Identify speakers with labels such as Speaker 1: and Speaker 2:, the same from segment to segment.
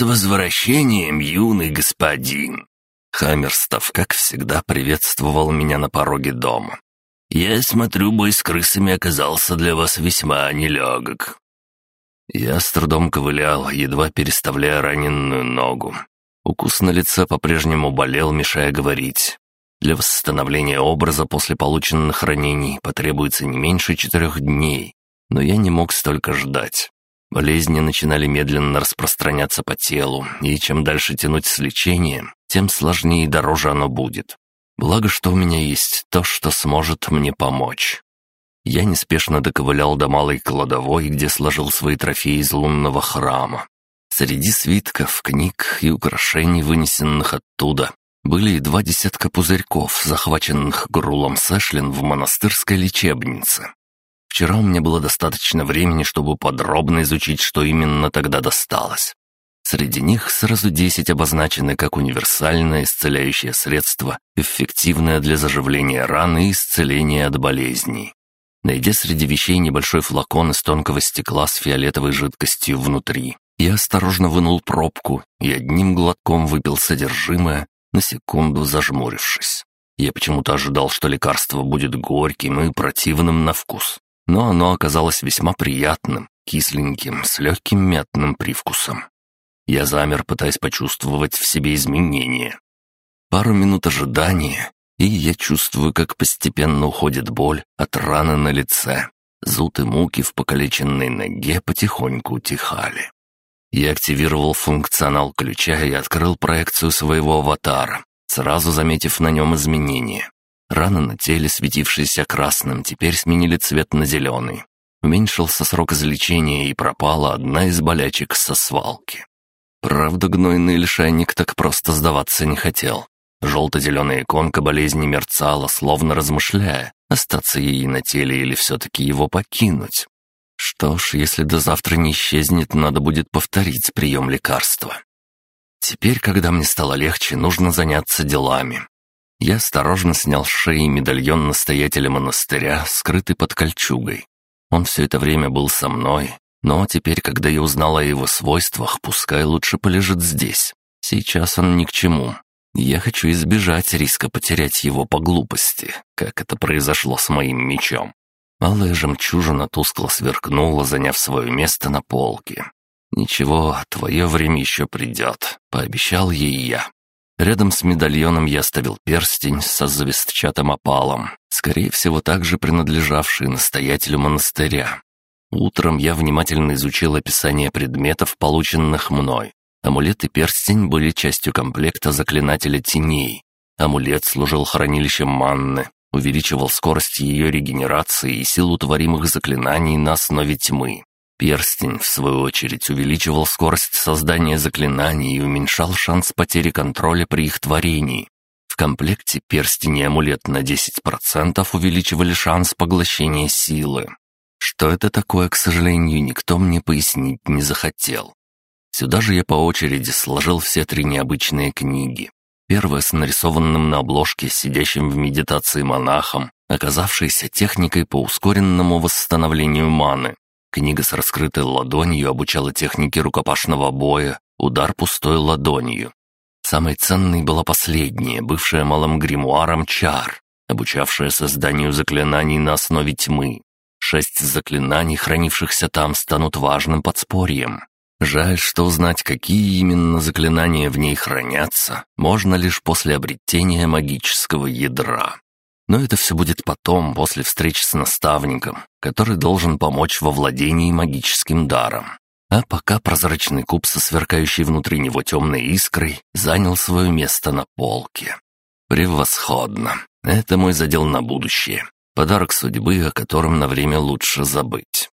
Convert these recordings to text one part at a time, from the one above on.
Speaker 1: «С возвращением, юный господин!» Хаммерстов, как всегда, приветствовал меня на пороге дома. «Я смотрю, бой с крысами оказался для вас весьма нелегок». Я с трудом ковылял, едва переставляя раненую ногу. Укус на лице по-прежнему болел, мешая говорить. Для восстановления образа после полученных ранений потребуется не меньше четырех дней, но я не мог столько ждать. Болезни начинали медленно распространяться по телу, и чем дальше тянуть с лечением, тем сложнее и дороже оно будет. Благо, что у меня есть то, что сможет мне помочь. Я неспешно доковылял до малой кладовой, где сложил свои трофеи из лунного храма. Среди свитков, книг и украшений, вынесенных оттуда, были и два десятка пузырьков, захваченных Грулом Сэшлин в монастырской лечебнице. Вчера у меня было достаточно времени, чтобы подробно изучить, что именно тогда досталось. Среди них сразу десять обозначены как универсальное исцеляющее средство, эффективное для заживления раны и исцеления от болезней. Найдя среди вещей небольшой флакон из тонкого стекла с фиолетовой жидкостью внутри, я осторожно вынул пробку и одним глотком выпил содержимое, на секунду зажмурившись. Я почему-то ожидал, что лекарство будет горьким и противным на вкус но оно оказалось весьма приятным, кисленьким, с легким мятным привкусом. Я замер, пытаясь почувствовать в себе изменения. Пару минут ожидания, и я чувствую, как постепенно уходит боль от раны на лице. Зуд и муки в покалеченной ноге потихоньку утихали. Я активировал функционал ключа и открыл проекцию своего аватара, сразу заметив на нем изменения. Раны на теле, светившиеся красным, теперь сменили цвет на зеленый. Уменьшился срок излечения и пропала одна из болячек со свалки. Правда, гнойный лишайник так просто сдаваться не хотел. Желто-зеленая иконка болезни мерцала, словно размышляя, остаться ей на теле или все-таки его покинуть. Что ж, если до завтра не исчезнет, надо будет повторить прием лекарства. Теперь, когда мне стало легче, нужно заняться делами. Я осторожно снял с шеи медальон настоятеля монастыря, скрытый под кольчугой. Он все это время был со мной, но теперь, когда я узнал о его свойствах, пускай лучше полежит здесь. Сейчас он ни к чему. Я хочу избежать риска потерять его по глупости, как это произошло с моим мечом. Алая жемчужина тускло сверкнула, заняв свое место на полке. «Ничего, твое время еще придет», — пообещал ей я. Рядом с медальоном я оставил перстень со звездчатым опалом, скорее всего, также принадлежавший настоятелю монастыря. Утром я внимательно изучил описание предметов, полученных мной. Амулет и перстень были частью комплекта заклинателя теней. Амулет служил хранилищем манны, увеличивал скорость ее регенерации и силу творимых заклинаний на основе тьмы. Перстень, в свою очередь, увеличивал скорость создания заклинаний и уменьшал шанс потери контроля при их творении. В комплекте перстень и амулет на 10% увеличивали шанс поглощения силы. Что это такое, к сожалению, никто мне пояснить не захотел. Сюда же я по очереди сложил все три необычные книги. Первая с нарисованным на обложке сидящим в медитации монахом, оказавшейся техникой по ускоренному восстановлению маны. Книга с раскрытой ладонью обучала технике рукопашного боя, удар пустой ладонью. Самой ценной была последняя, бывшая малым гримуаром чар, обучавшая созданию заклинаний на основе тьмы. Шесть заклинаний, хранившихся там, станут важным подспорьем. Жаль, что узнать, какие именно заклинания в ней хранятся, можно лишь после обретения магического ядра. Но это все будет потом, после встречи с наставником, который должен помочь во владении магическим даром. А пока прозрачный куб со сверкающей внутри него темной искрой занял свое место на полке. Превосходно. Это мой задел на будущее. Подарок судьбы, о котором на время лучше забыть.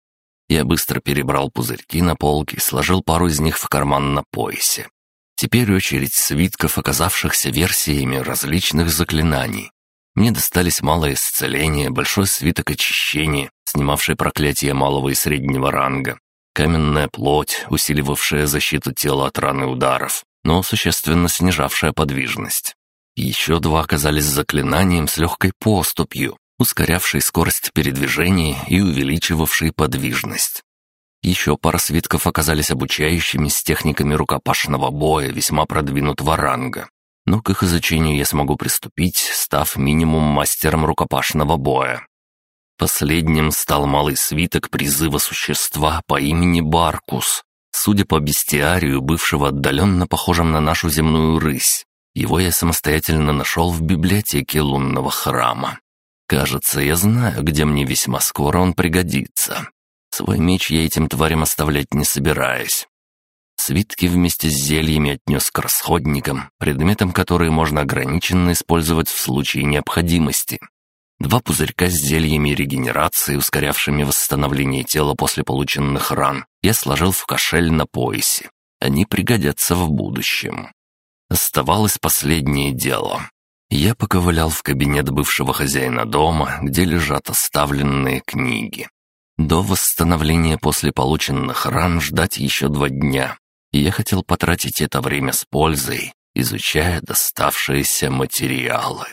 Speaker 1: Я быстро перебрал пузырьки на полке и сложил пару из них в карман на поясе. Теперь очередь свитков, оказавшихся версиями различных заклинаний. Мне достались малое исцеление, большой свиток очищения, снимавший проклятие малого и среднего ранга, каменная плоть, усиливавшая защиту тела от раны ударов, но существенно снижавшая подвижность. Еще два оказались заклинанием с легкой поступью, ускорявшей скорость передвижения и увеличивавшей подвижность. Еще пара свитков оказались обучающими с техниками рукопашного боя весьма продвинутого ранга. Но к их изучению я смогу приступить, став минимум мастером рукопашного боя. Последним стал малый свиток призыва существа по имени Баркус. Судя по бестиарию, бывшего отдаленно похожим на нашу земную рысь, его я самостоятельно нашел в библиотеке лунного храма. Кажется, я знаю, где мне весьма скоро он пригодится. Свой меч я этим тварям оставлять не собираюсь. Свитки вместе с зельями отнес к расходникам, предметам которые можно ограниченно использовать в случае необходимости. Два пузырька с зельями регенерации, ускорявшими восстановление тела после полученных ран, я сложил в кошель на поясе. Они пригодятся в будущем. Оставалось последнее дело. Я поковылял в кабинет бывшего хозяина дома, где лежат оставленные книги. До восстановления после полученных ран ждать еще два дня, и я хотел потратить это время с пользой, изучая доставшиеся материалы.